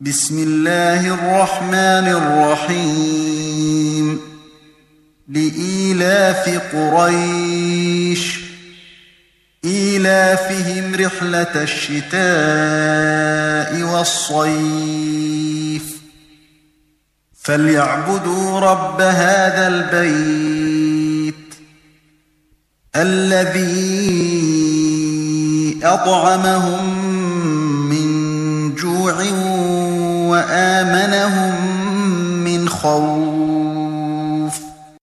بسم الله الرحمن الرحيم. لإيلاف قريش. إيلافهم رحلة الشتاء والصيف. فليعبدوا رب هذا البيت الذي أطعمهم خُشُوعٍ وَآمَنَهُم مِّنْ خَوْفٍ.